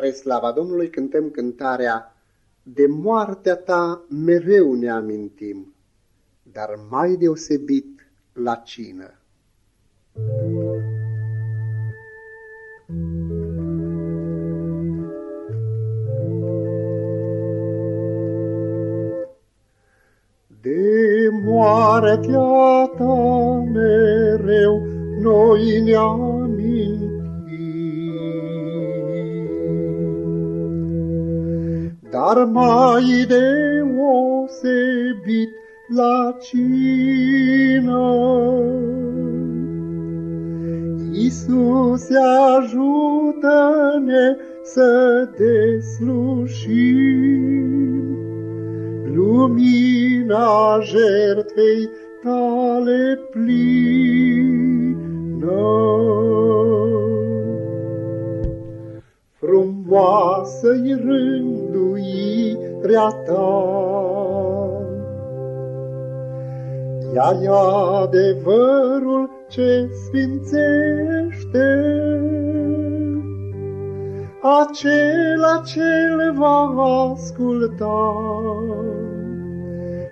Spre slava Domnului cântăm cântarea De moartea ta mereu ne amintim, dar mai deosebit la cină. De moartea ta mereu noi ne amintim, dar mai deosebit la cină. Iisuse, ajută-ne să deslușim lumina jertfei tale plină. Frumoasă-i rânduirea ta, ea e adevărul ce sfințește, acela ce va asculta.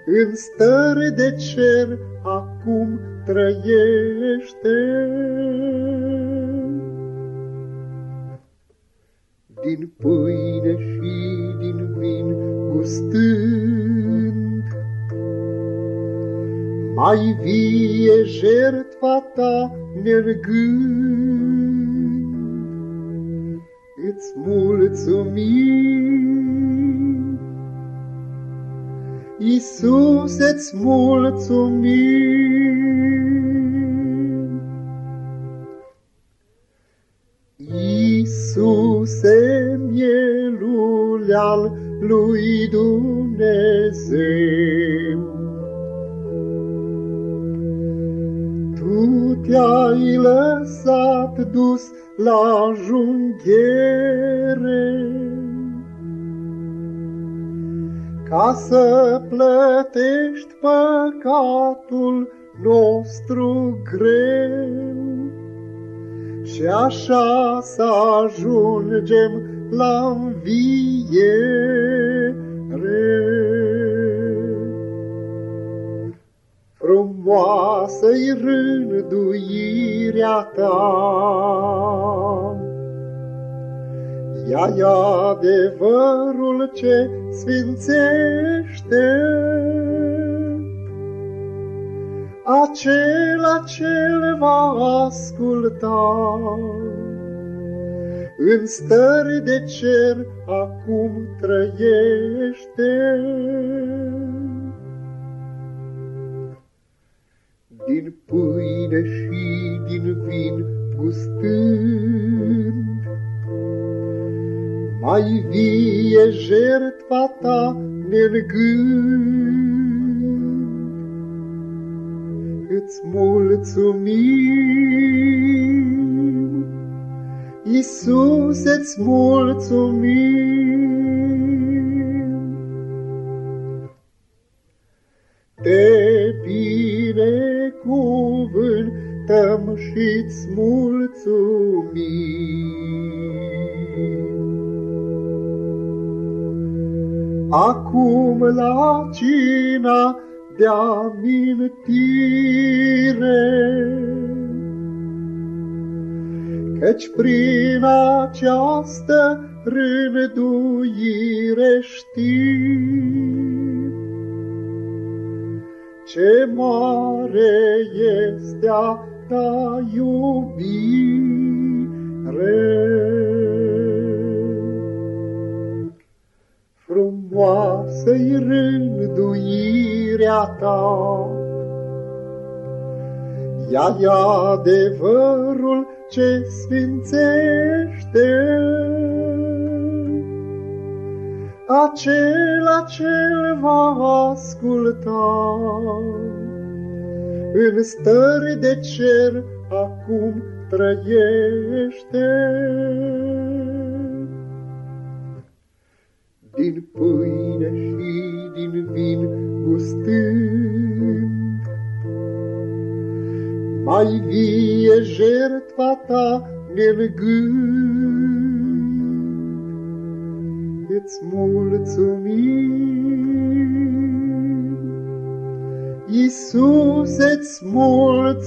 În stări de cer acum trăiește. Din pâine și din vin gustând, mai vie jertfa ta nergând, îți mulțumim. Iisus, îți mulțumim. Iisuse, mielul al lui Dumnezeu, Tu te-ai lăsat dus la junghiere, ca să plătești păcatul nostru greu și așa să ajungem la înviere. Frumoasă-i rânduirea ta, ea e adevărul ce sfințește. Acela ce va asculta, în stări de cer acum trăiește. Din pâine și din vin gustând, mai vie jertfa ta nergând. Îți mulțumim, Iisus, îți mulțumim. Te binecuvântăm și-ți mulțumim. Acum la cina de amintire, Căci prin această rânduire știi ce mare este a ta iubire. Frumoasă-i rânduirea ta. Ea e adevărul ce sfințește, acela ce va asculta. În stări de cer acum trăiește. Mai vie jertfa ta nergând, îți mulțumim. Iisus, îți mulțumim.